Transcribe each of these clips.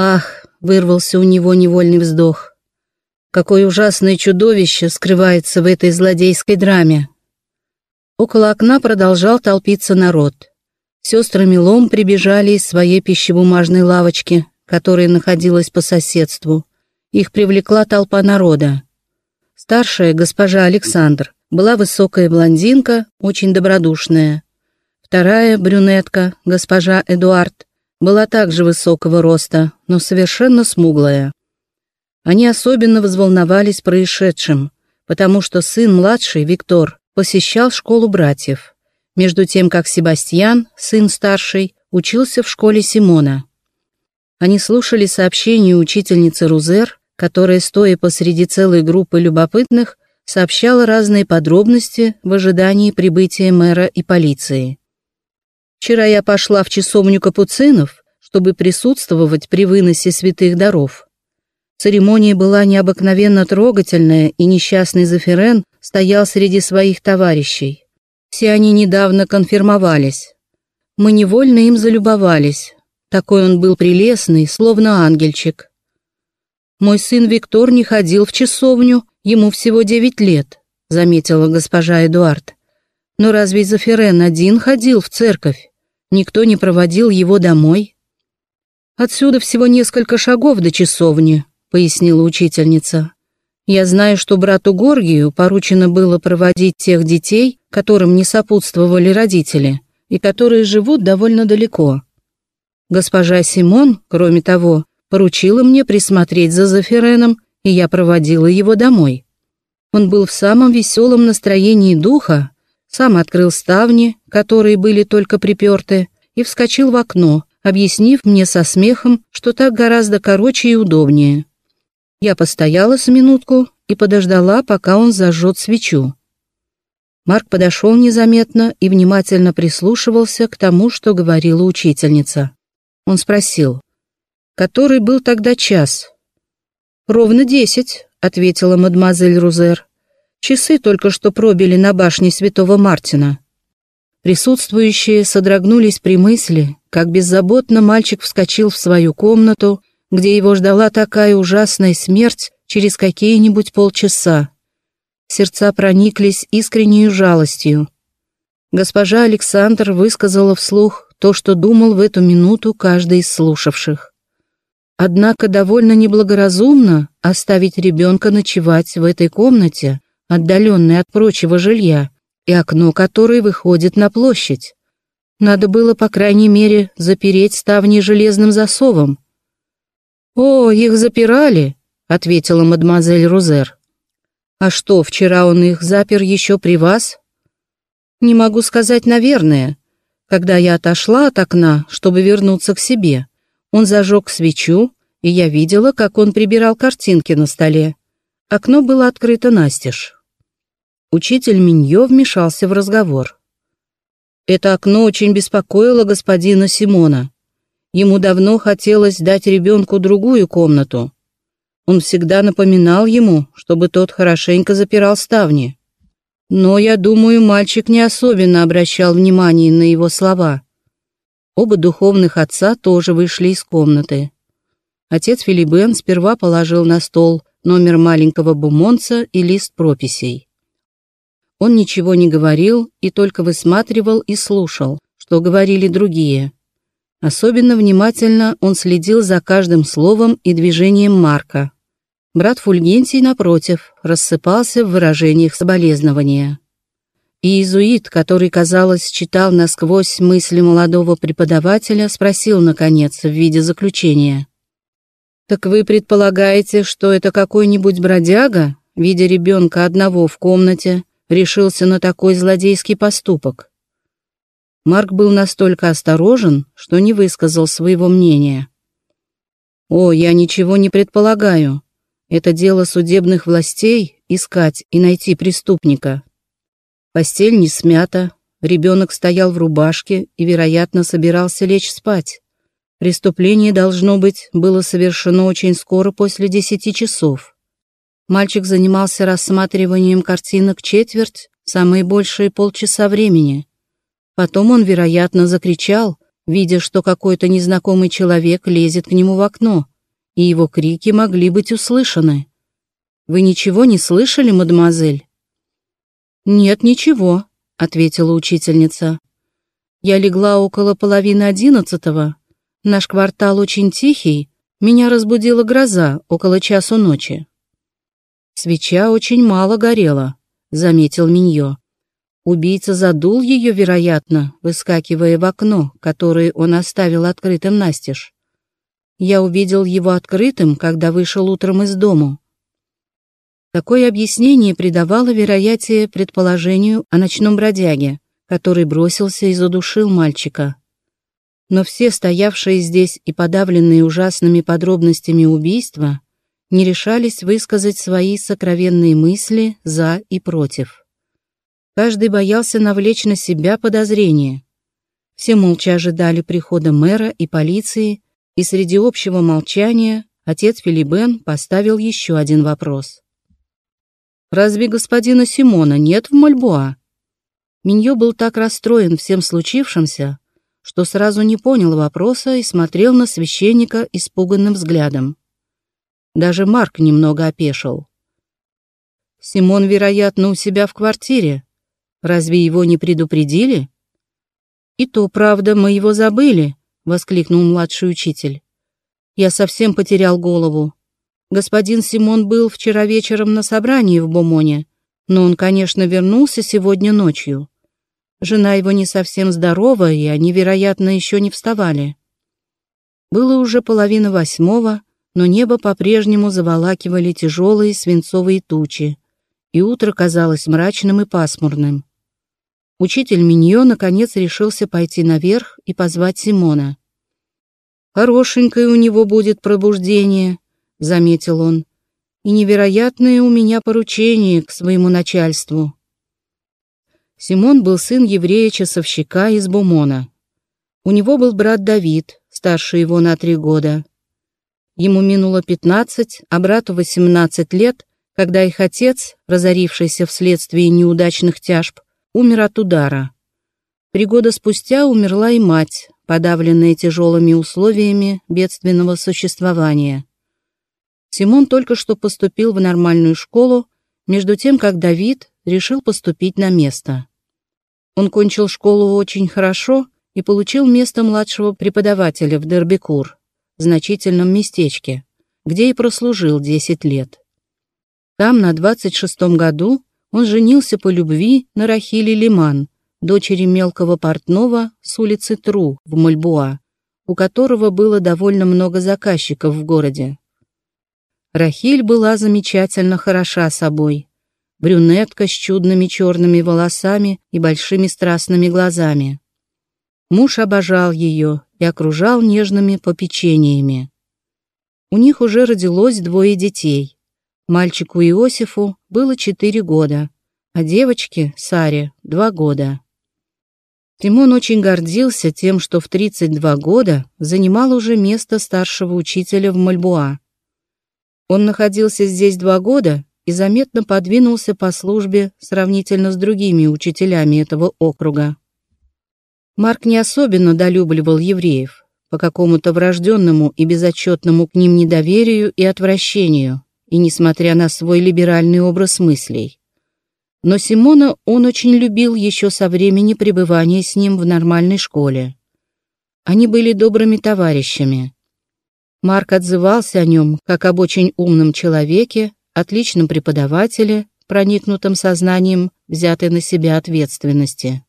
Ах, вырвался у него невольный вздох. Какое ужасное чудовище скрывается в этой злодейской драме. Около окна продолжал толпиться народ. Сестры Милом прибежали из своей пищебумажной лавочки, которая находилась по соседству. Их привлекла толпа народа. Старшая, госпожа Александр, была высокая блондинка, очень добродушная. Вторая, брюнетка, госпожа Эдуард, была также высокого роста, но совершенно смуглая. Они особенно взволновались происшедшим, потому что сын младший, Виктор, посещал школу братьев, между тем как Себастьян, сын старший, учился в школе Симона. Они слушали сообщение учительницы Рузер, которая, стоя посреди целой группы любопытных, сообщала разные подробности в ожидании прибытия мэра и полиции. Вчера я пошла в часовню капуцинов, чтобы присутствовать при выносе святых даров. Церемония была необыкновенно трогательная, и несчастный Зафирен стоял среди своих товарищей. Все они недавно конфирмовались. Мы невольно им залюбовались. Такой он был прелестный, словно ангельчик. Мой сын Виктор не ходил в часовню, ему всего девять лет, заметила госпожа Эдуард. Но разве Зафирен один ходил в церковь? Никто не проводил его домой? Отсюда всего несколько шагов до часовни, пояснила учительница. Я знаю, что брату Горгию поручено было проводить тех детей, которым не сопутствовали родители, и которые живут довольно далеко. Госпожа Симон, кроме того, поручила мне присмотреть за Зафиреном, и я проводила его домой. Он был в самом веселом настроении духа, сам открыл ставни, которые были только приперты, и вскочил в окно, объяснив мне со смехом, что так гораздо короче и удобнее. Я постояла с минутку и подождала, пока он зажжет свечу. Марк подошел незаметно и внимательно прислушивался к тому, что говорила учительница. Он спросил, который был тогда час. «Ровно десять», — ответила мадемуазель Рузер. «Часы только что пробили на башне святого Мартина». Присутствующие содрогнулись при мысли, как беззаботно мальчик вскочил в свою комнату, где его ждала такая ужасная смерть через какие-нибудь полчаса. Сердца прониклись искренней жалостью. Госпожа Александр высказала вслух то, что думал в эту минуту каждый из слушавших. Однако довольно неблагоразумно оставить ребенка ночевать в этой комнате, отдаленной от прочего жилья, и окно которой выходит на площадь. Надо было, по крайней мере, запереть ставни железным засовом. «О, их запирали», — ответила мадемуазель Рузер. «А что, вчера он их запер еще при вас?» «Не могу сказать, наверное. Когда я отошла от окна, чтобы вернуться к себе, он зажег свечу, и я видела, как он прибирал картинки на столе. Окно было открыто настежь. Учитель Миньо вмешался в разговор. Это окно очень беспокоило господина Симона. Ему давно хотелось дать ребенку другую комнату. Он всегда напоминал ему, чтобы тот хорошенько запирал ставни. Но, я думаю, мальчик не особенно обращал внимание на его слова. Оба духовных отца тоже вышли из комнаты. Отец Филибен сперва положил на стол номер маленького бумонца и лист прописей. Он ничего не говорил и только высматривал и слушал, что говорили другие. Особенно внимательно он следил за каждым словом и движением Марка. Брат Фульгентий, напротив, рассыпался в выражениях соболезнования. И иезуит, который, казалось, читал насквозь мысли молодого преподавателя, спросил, наконец, в виде заключения. «Так вы предполагаете, что это какой-нибудь бродяга, видя ребенка одного в комнате, решился на такой злодейский поступок?» Марк был настолько осторожен, что не высказал своего мнения. «О, я ничего не предполагаю. Это дело судебных властей — искать и найти преступника. Постель не смята, ребенок стоял в рубашке и, вероятно, собирался лечь спать. Преступление, должно быть, было совершено очень скоро после десяти часов. Мальчик занимался рассматриванием картинок четверть, самые большие полчаса времени. Потом он, вероятно, закричал, видя, что какой-то незнакомый человек лезет к нему в окно, и его крики могли быть услышаны. «Вы ничего не слышали, мадемуазель?» «Нет, ничего», — ответила учительница. «Я легла около половины одиннадцатого. Наш квартал очень тихий, меня разбудила гроза около часу ночи». «Свеча очень мало горела», — заметил Миньо. Убийца задул ее, вероятно, выскакивая в окно, которое он оставил открытым настежь. Я увидел его открытым, когда вышел утром из дому. Такое объяснение придавало вероятие предположению о ночном бродяге, который бросился и задушил мальчика. Но все стоявшие здесь и подавленные ужасными подробностями убийства не решались высказать свои сокровенные мысли за и против. Каждый боялся навлечь на себя подозрения. Все молча ожидали прихода мэра и полиции, и среди общего молчания отец Филибен поставил еще один вопрос. «Разве господина Симона нет в Мальбуа?» Миньо был так расстроен всем случившимся, что сразу не понял вопроса и смотрел на священника испуганным взглядом. Даже Марк немного опешил. «Симон, вероятно, у себя в квартире», Разве его не предупредили? И то, правда, мы его забыли, воскликнул младший учитель. Я совсем потерял голову. Господин Симон был вчера вечером на собрании в Бомоне, но он, конечно, вернулся сегодня ночью. Жена его не совсем здорова, и они, вероятно, еще не вставали. Было уже половина восьмого, но небо по-прежнему заволакивали тяжелые свинцовые тучи, и утро казалось мрачным и пасмурным. Учитель Миньо наконец решился пойти наверх и позвать Симона. «Хорошенькое у него будет пробуждение», — заметил он, «и невероятное у меня поручение к своему начальству». Симон был сын еврея-часовщика из Бумона. У него был брат Давид, старше его на три года. Ему минуло пятнадцать, а брату восемнадцать лет, когда их отец, разорившийся вследствие неудачных тяжб, умер от удара. Три года спустя умерла и мать, подавленная тяжелыми условиями бедственного существования. Симон только что поступил в нормальную школу, между тем, как Давид решил поступить на место. Он кончил школу очень хорошо и получил место младшего преподавателя в Дербикур, значительном местечке, где и прослужил 10 лет. Там на 26-м году он женился по любви на Рахиле Лиман, дочери мелкого портного с улицы Тру в Мальбуа, у которого было довольно много заказчиков в городе. Рахиль была замечательно хороша собой. Брюнетка с чудными черными волосами и большими страстными глазами. Муж обожал ее и окружал нежными попечениями. У них уже родилось двое детей. Мальчику Иосифу было четыре года, а девочке, Саре, два года. Тимон очень гордился тем, что в 32 года занимал уже место старшего учителя в Мальбуа. Он находился здесь два года и заметно подвинулся по службе сравнительно с другими учителями этого округа. Марк не особенно долюбливал евреев по какому-то врожденному и безотчетному к ним недоверию и отвращению и несмотря на свой либеральный образ мыслей. Но Симона он очень любил еще со времени пребывания с ним в нормальной школе. Они были добрыми товарищами. Марк отзывался о нем как об очень умном человеке, отличном преподавателе, проникнутом сознанием взятой на себя ответственности.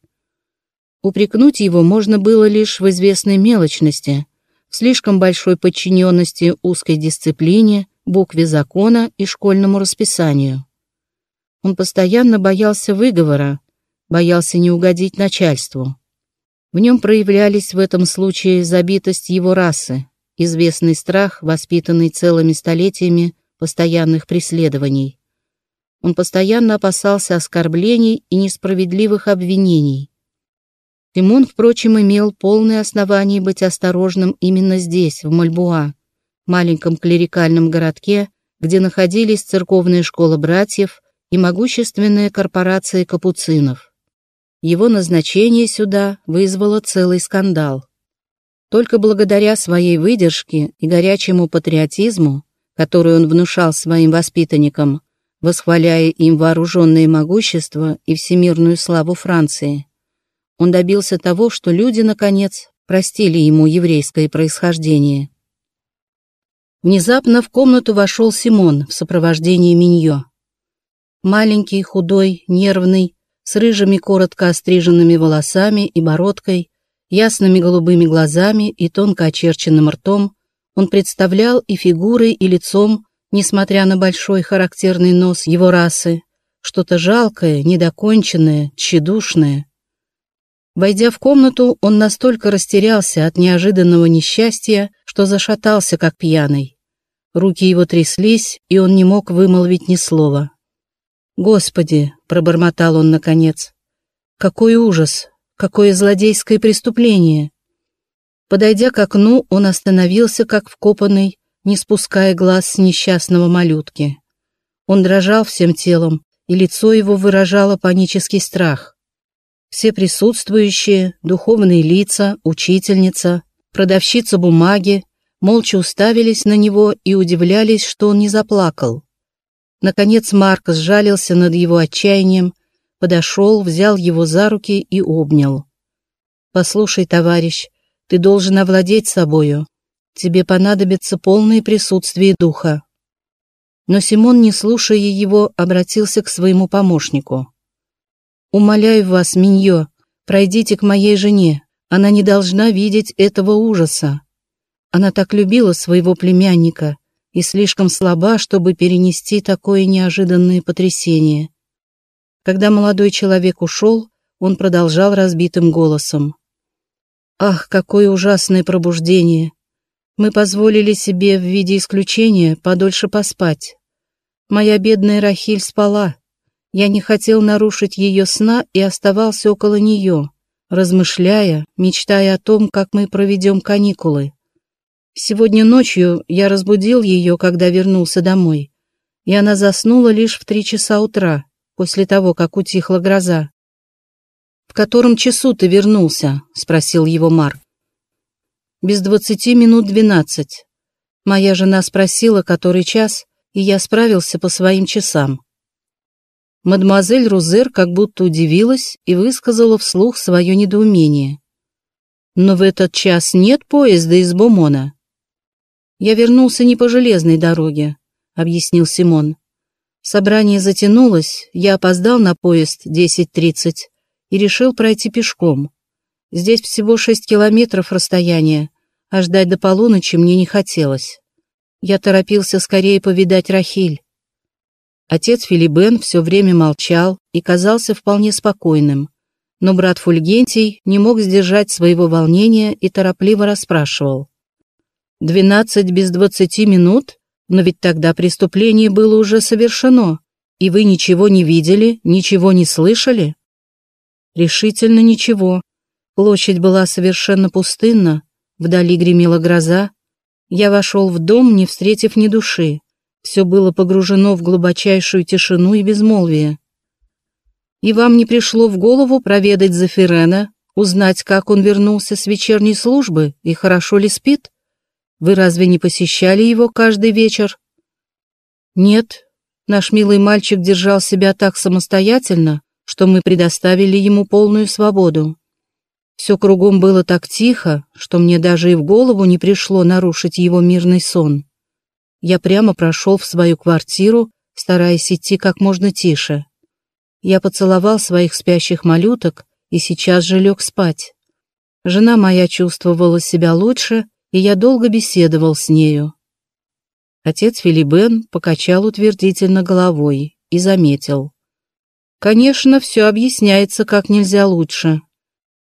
Упрекнуть его можно было лишь в известной мелочности, в слишком большой подчиненности узкой дисциплине, букве закона и школьному расписанию. Он постоянно боялся выговора, боялся не угодить начальству. В нем проявлялись в этом случае забитость его расы, известный страх, воспитанный целыми столетиями постоянных преследований. Он постоянно опасался оскорблений и несправедливых обвинений. Тимон, впрочем, имел полное основание быть осторожным именно здесь, в Мальбуа, маленьком клерикальном городке, где находились церковная школа братьев и могущественная корпорация капуцинов. Его назначение сюда вызвало целый скандал. Только благодаря своей выдержке и горячему патриотизму, который он внушал своим воспитанникам, восхваляя им вооруженное могущество и всемирную славу Франции, он добился того, что люди, наконец, простили ему еврейское происхождение. Внезапно в комнату вошел Симон в сопровождении Миньо. Маленький, худой, нервный, с рыжими коротко остриженными волосами и бородкой, ясными голубыми глазами и тонко очерченным ртом, он представлял и фигурой, и лицом, несмотря на большой характерный нос его расы, что-то жалкое, недоконченное, тщедушное. Войдя в комнату, он настолько растерялся от неожиданного несчастья, что зашатался, как пьяный. Руки его тряслись, и он не мог вымолвить ни слова. «Господи!» — пробормотал он наконец. «Какой ужас! Какое злодейское преступление!» Подойдя к окну, он остановился, как вкопанный, не спуская глаз с несчастного малютки. Он дрожал всем телом, и лицо его выражало панический страх. Все присутствующие, духовные лица, учительница, продавщица бумаги, молча уставились на него и удивлялись, что он не заплакал. Наконец Марк сжалился над его отчаянием, подошел, взял его за руки и обнял. «Послушай, товарищ, ты должен овладеть собою. Тебе понадобится полное присутствие духа». Но Симон, не слушая его, обратился к своему помощнику. «Умоляю вас, Миньо, пройдите к моей жене. Она не должна видеть этого ужаса. Она так любила своего племянника и слишком слаба, чтобы перенести такое неожиданное потрясение». Когда молодой человек ушел, он продолжал разбитым голосом. «Ах, какое ужасное пробуждение! Мы позволили себе в виде исключения подольше поспать. Моя бедная Рахиль спала, я не хотел нарушить ее сна и оставался около нее, размышляя, мечтая о том, как мы проведем каникулы. Сегодня ночью я разбудил ее, когда вернулся домой, и она заснула лишь в три часа утра, после того, как утихла гроза. «В котором часу ты вернулся?» — спросил его Марк. «Без двадцати минут двенадцать. Моя жена спросила, который час, и я справился по своим часам. Мадемуазель Рузер как будто удивилась и высказала вслух свое недоумение. «Но в этот час нет поезда из Бомона». «Я вернулся не по железной дороге», — объяснил Симон. Собрание затянулось, я опоздал на поезд 10.30 и решил пройти пешком. Здесь всего шесть километров расстояния, а ждать до полуночи мне не хотелось. Я торопился скорее повидать Рахиль. Отец Филибен все время молчал и казался вполне спокойным, но брат Фульгентий не мог сдержать своего волнения и торопливо расспрашивал. «Двенадцать без двадцати минут? Но ведь тогда преступление было уже совершено, и вы ничего не видели, ничего не слышали?» «Решительно ничего. Площадь была совершенно пустынна, вдали гремела гроза. Я вошел в дом, не встретив ни души. Все было погружено в глубочайшую тишину и безмолвие. И вам не пришло в голову проведать Зафирена, узнать, как он вернулся с вечерней службы и хорошо ли спит? Вы разве не посещали его каждый вечер? Нет, наш милый мальчик держал себя так самостоятельно, что мы предоставили ему полную свободу. Все кругом было так тихо, что мне даже и в голову не пришло нарушить его мирный сон. Я прямо прошел в свою квартиру, стараясь идти как можно тише. Я поцеловал своих спящих малюток и сейчас же лег спать. Жена моя чувствовала себя лучше, и я долго беседовал с нею. Отец Филибен покачал утвердительно головой и заметил. Конечно, все объясняется как нельзя лучше.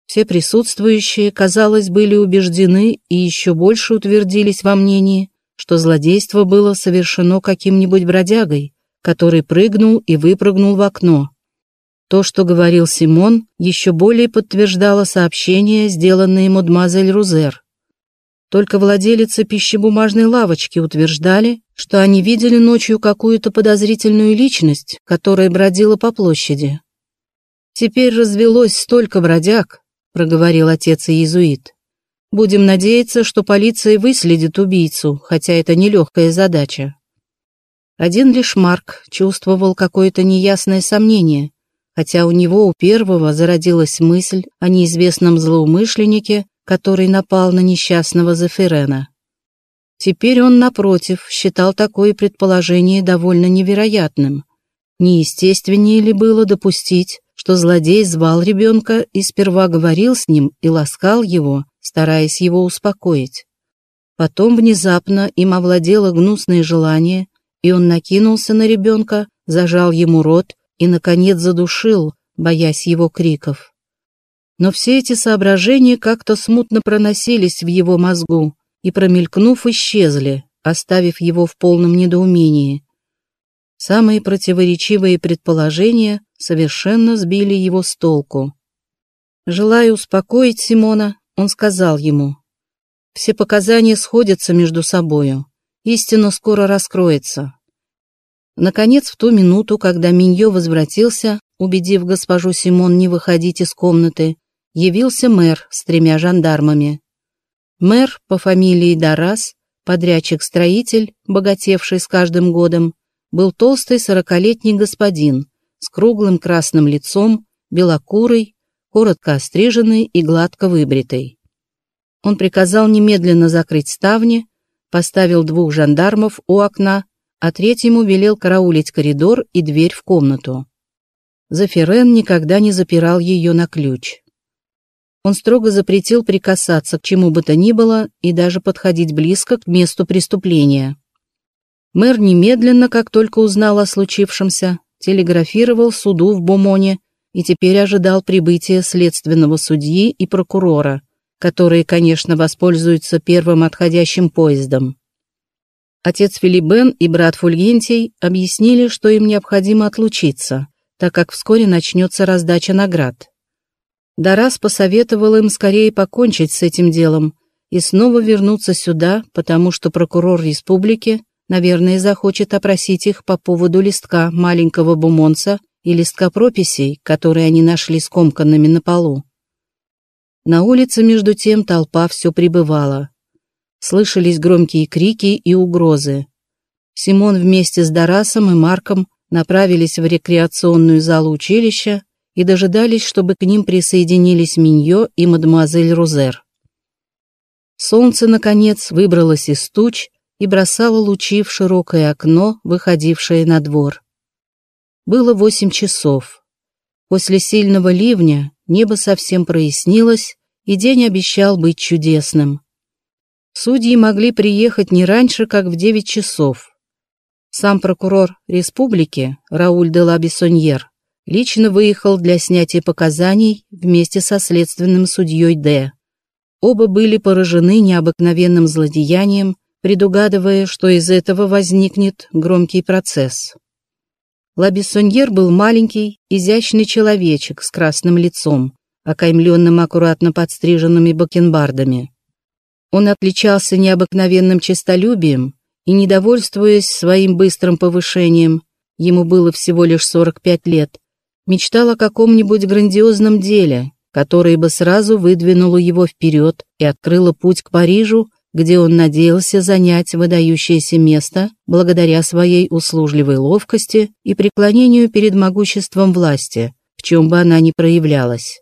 Все присутствующие, казалось, были убеждены и еще больше утвердились во мнении, что злодейство было совершено каким-нибудь бродягой, который прыгнул и выпрыгнул в окно. То, что говорил Симон, еще более подтверждало сообщение, сделанное мадемуазель Рузер. Только владелицы пищебумажной лавочки утверждали, что они видели ночью какую-то подозрительную личность, которая бродила по площади. «Теперь развелось столько бродяг», — проговорил отец иезуит. Будем надеяться, что полиция выследит убийцу, хотя это нелегкая задача. Один лишь Марк чувствовал какое-то неясное сомнение, хотя у него у первого зародилась мысль о неизвестном злоумышленнике, который напал на несчастного Зефирена. Теперь он, напротив, считал такое предположение довольно невероятным. Неестественнее ли было допустить, что злодей звал ребенка и сперва говорил с ним и ласкал его, стараясь его успокоить. Потом внезапно им овладело гнусное желание, и он накинулся на ребенка, зажал ему рот и, наконец, задушил, боясь его криков. Но все эти соображения как-то смутно проносились в его мозгу и, промелькнув, исчезли, оставив его в полном недоумении. Самые противоречивые предположения совершенно сбили его с толку. Желая успокоить Симона, он сказал ему, «Все показания сходятся между собою, истина скоро раскроется. Наконец, в ту минуту, когда Миньо возвратился, убедив госпожу Симон не выходить из комнаты, явился мэр с тремя жандармами. Мэр по фамилии Дарас, подрядчик-строитель, богатевший с каждым годом, был толстый сорокалетний господин с круглым красным лицом, белокурый, коротко остриженный и гладко выбритый. Он приказал немедленно закрыть ставни, поставил двух жандармов у окна а третьему велел караулить коридор и дверь в комнату. Зафирен никогда не запирал ее на ключ. Он строго запретил прикасаться к чему бы то ни было и даже подходить близко к месту преступления. Мэр немедленно, как только узнал о случившемся, телеграфировал суду в Бумоне и теперь ожидал прибытия следственного судьи и прокурора, которые, конечно, воспользуются первым отходящим поездом. Отец Филибен и брат Фульгентий объяснили, что им необходимо отлучиться, так как вскоре начнется раздача наград. Дарас посоветовал им скорее покончить с этим делом и снова вернуться сюда, потому что прокурор республики, наверное, захочет опросить их по поводу листка маленького бумонца и листка прописей, которые они нашли скомканными на полу. На улице, между тем, толпа все прибывала слышались громкие крики и угрозы. Симон вместе с Дарасом и Марком направились в рекреационную залу училища и дожидались, чтобы к ним присоединились Миньо и мадемуазель Рузер. Солнце, наконец, выбралось из туч и бросало лучи в широкое окно, выходившее на двор. Было восемь часов. После сильного ливня небо совсем прояснилось, и день обещал быть чудесным. Судьи могли приехать не раньше, как в 9 часов. Сам прокурор республики Рауль де ла Бессоньер лично выехал для снятия показаний вместе со следственным судьей Д. Оба были поражены необыкновенным злодеянием, предугадывая, что из этого возникнет громкий процесс. Лабиссоньер был маленький, изящный человечек с красным лицом, окаймленным аккуратно подстриженными бакенбардами. Он отличался необыкновенным честолюбием и, недовольствуясь своим быстрым повышением, ему было всего лишь 45 лет, мечтал о каком-нибудь грандиозном деле, которое бы сразу выдвинуло его вперед и открыло путь к Парижу, где он надеялся занять выдающееся место благодаря своей услужливой ловкости и преклонению перед могуществом власти, в чем бы она ни проявлялась.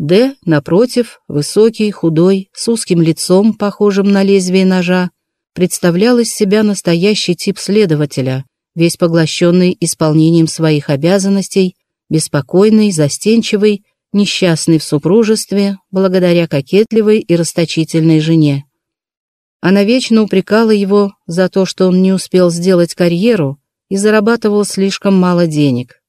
Д, напротив, высокий, худой, с узким лицом, похожим на лезвие ножа, представлял из себя настоящий тип следователя, весь поглощенный исполнением своих обязанностей, беспокойный, застенчивый, несчастный в супружестве, благодаря кокетливой и расточительной жене. Она вечно упрекала его за то, что он не успел сделать карьеру и зарабатывал слишком мало денег.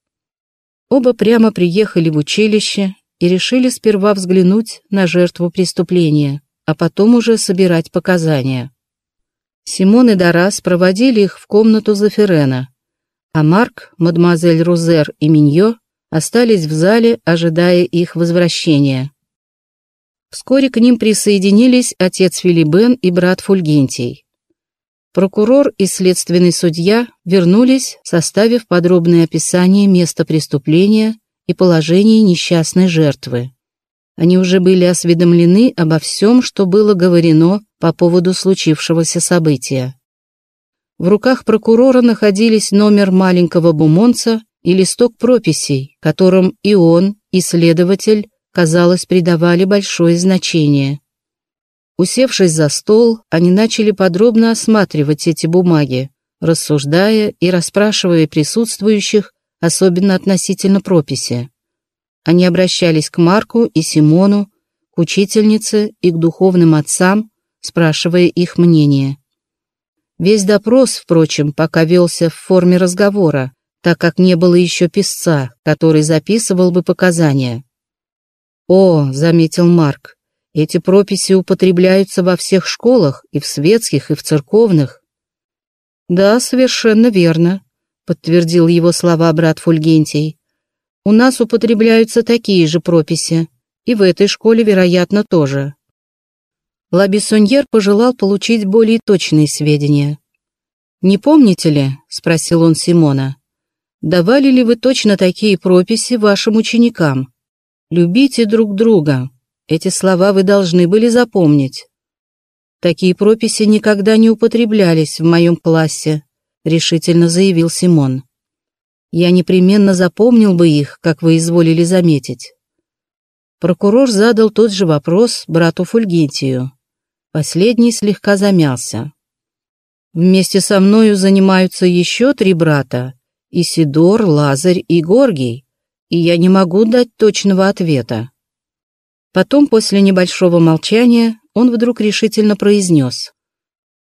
Оба прямо приехали в училище и решили сперва взглянуть на жертву преступления, а потом уже собирать показания. Симон и Дарас проводили их в комнату Зафирена, а Марк, мадемуазель Рузер и Миньо остались в зале, ожидая их возвращения. Вскоре к ним присоединились отец Филибен и брат Фульгентий. Прокурор и следственный судья вернулись, составив подробное описание места преступления и положении несчастной жертвы. Они уже были осведомлены обо всем, что было говорено по поводу случившегося события. В руках прокурора находились номер маленького бумонца и листок прописей, которым и он, и следователь, казалось, придавали большое значение. Усевшись за стол, они начали подробно осматривать эти бумаги, рассуждая и расспрашивая присутствующих, особенно относительно прописи. Они обращались к Марку и Симону, к учительнице и к духовным отцам, спрашивая их мнение. Весь допрос, впрочем, пока велся в форме разговора, так как не было еще писца, который записывал бы показания. «О», — заметил Марк, — «эти прописи употребляются во всех школах, и в светских, и в церковных». «Да, совершенно верно», — подтвердил его слова брат Фульгентий. У нас употребляются такие же прописи, и в этой школе, вероятно, тоже. Лабисоньер пожелал получить более точные сведения. «Не помните ли?» — спросил он Симона. «Давали ли вы точно такие прописи вашим ученикам? Любите друг друга. Эти слова вы должны были запомнить». «Такие прописи никогда не употреблялись в моем классе», — решительно заявил Симон я непременно запомнил бы их, как вы изволили заметить. Прокурор задал тот же вопрос брату Фульгентию. Последний слегка замялся. Вместе со мною занимаются еще три брата, Исидор, Лазарь и Горгий, и я не могу дать точного ответа. Потом, после небольшого молчания, он вдруг решительно произнес.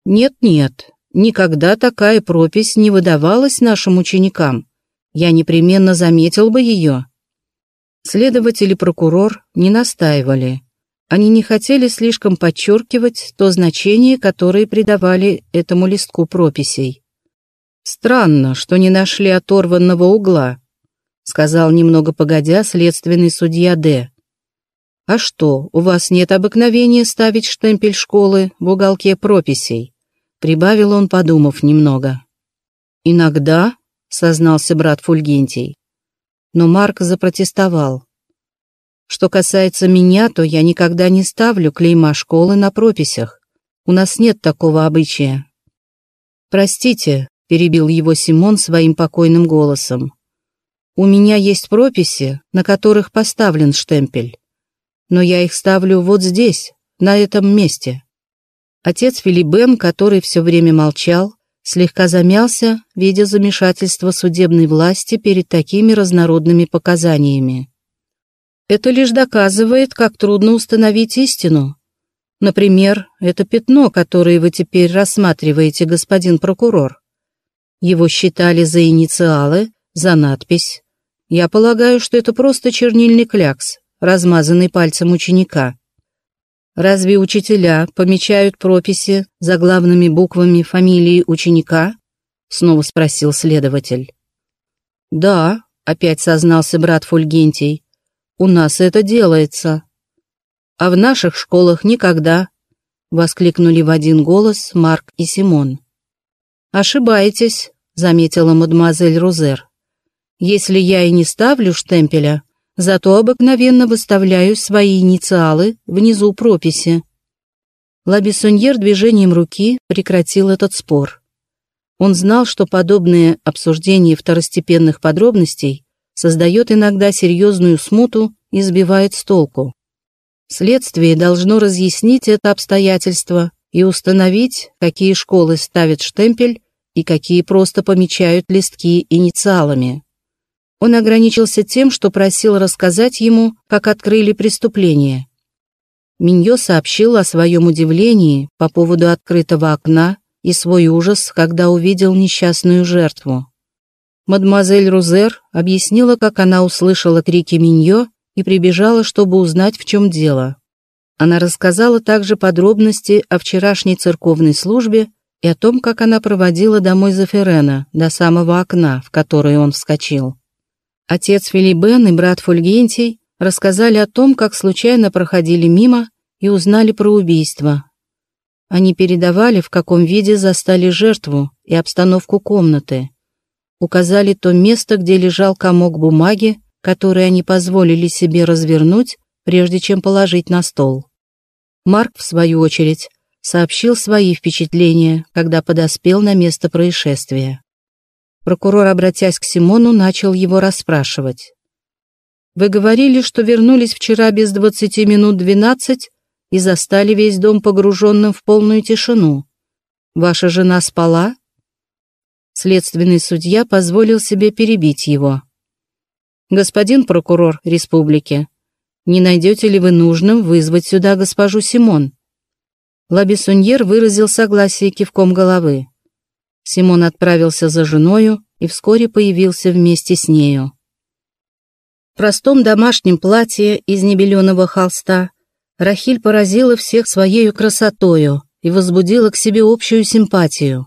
«Нет-нет, никогда такая пропись не выдавалась нашим ученикам я непременно заметил бы ее. Следователь и прокурор не настаивали. Они не хотели слишком подчеркивать то значение, которое придавали этому листку прописей. «Странно, что не нашли оторванного угла», сказал немного погодя следственный судья Д. «А что, у вас нет обыкновения ставить штемпель школы в уголке прописей?» Прибавил он, подумав немного. «Иногда», сознался брат Фульгентий. Но Марк запротестовал. Что касается меня, то я никогда не ставлю клейма школы на прописях. У нас нет такого обычая. Простите, перебил его Симон своим покойным голосом. У меня есть прописи, на которых поставлен штемпель. Но я их ставлю вот здесь, на этом месте. Отец Филибен, который все время молчал, слегка замялся, видя замешательство судебной власти перед такими разнородными показаниями. Это лишь доказывает, как трудно установить истину. Например, это пятно, которое вы теперь рассматриваете, господин прокурор. Его считали за инициалы, за надпись. Я полагаю, что это просто чернильный клякс, размазанный пальцем ученика. Разве учителя помечают прописи заглавными буквами фамилии ученика? Снова спросил следователь. Да, опять сознался брат Фульгентий. У нас это делается. А в наших школах никогда, воскликнули в один голос Марк и Симон. Ошибаетесь, заметила мадемуазель Рузер. Если я и не ставлю штемпеля, зато обыкновенно выставляю свои инициалы внизу прописи. Лабисоньер движением руки прекратил этот спор. Он знал, что подобное обсуждение второстепенных подробностей создает иногда серьезную смуту и сбивает с толку. Следствие должно разъяснить это обстоятельство и установить, какие школы ставят штемпель и какие просто помечают листки инициалами. Он ограничился тем, что просил рассказать ему, как открыли преступление. Миньо сообщил о своем удивлении по поводу открытого окна и свой ужас, когда увидел несчастную жертву. Мадемуазель Рузер объяснила, как она услышала крики Миньо и прибежала, чтобы узнать, в чем дело. Она рассказала также подробности о вчерашней церковной службе и о том, как она проводила домой Заферена до самого окна, в которое он вскочил. Отец Филибен и брат Фульгентий рассказали о том, как случайно проходили мимо и узнали про убийство. Они передавали, в каком виде застали жертву и обстановку комнаты. Указали то место, где лежал комок бумаги, который они позволили себе развернуть, прежде чем положить на стол. Марк, в свою очередь, сообщил свои впечатления, когда подоспел на место происшествия. Прокурор, обратясь к Симону, начал его расспрашивать. «Вы говорили, что вернулись вчера без двадцати минут двенадцать и застали весь дом погруженным в полную тишину. Ваша жена спала?» Следственный судья позволил себе перебить его. «Господин прокурор республики, не найдете ли вы нужным вызвать сюда госпожу Симон?» Лабисуньер выразил согласие кивком головы. Симон отправился за женою и вскоре появился вместе с нею. В простом домашнем платье из небеленого холста Рахиль поразила всех своею красотою и возбудила к себе общую симпатию.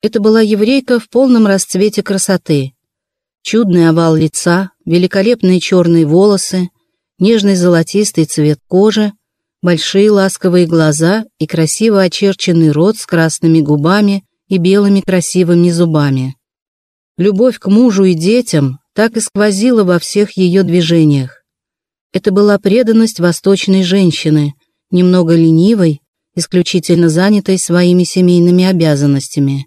Это была еврейка в полном расцвете красоты. Чудный овал лица, великолепные черные волосы, нежный золотистый цвет кожи, большие ласковые глаза и красиво очерченный рот с красными губами и белыми красивыми зубами. Любовь к мужу и детям так и сквозила во всех ее движениях. Это была преданность восточной женщины, немного ленивой, исключительно занятой своими семейными обязанностями.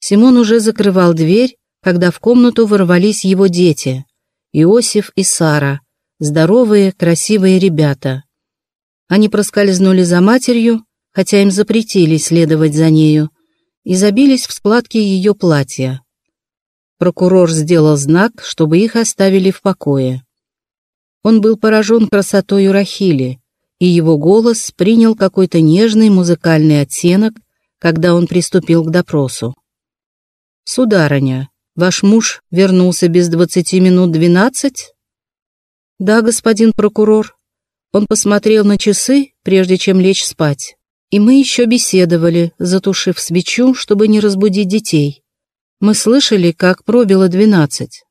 Симон уже закрывал дверь, когда в комнату ворвались его дети, Иосиф и Сара, здоровые, красивые ребята. Они проскользнули за матерью, хотя им запретили следовать за нею, и забились в складки ее платья. Прокурор сделал знак, чтобы их оставили в покое. Он был поражен красотой Рахили, и его голос принял какой-то нежный музыкальный оттенок, когда он приступил к допросу. «Сударыня, ваш муж вернулся без двадцати минут двенадцать?» «Да, господин прокурор. Он посмотрел на часы, прежде чем лечь спать. И мы еще беседовали, затушив свечу, чтобы не разбудить детей. Мы слышали, как пробило двенадцать.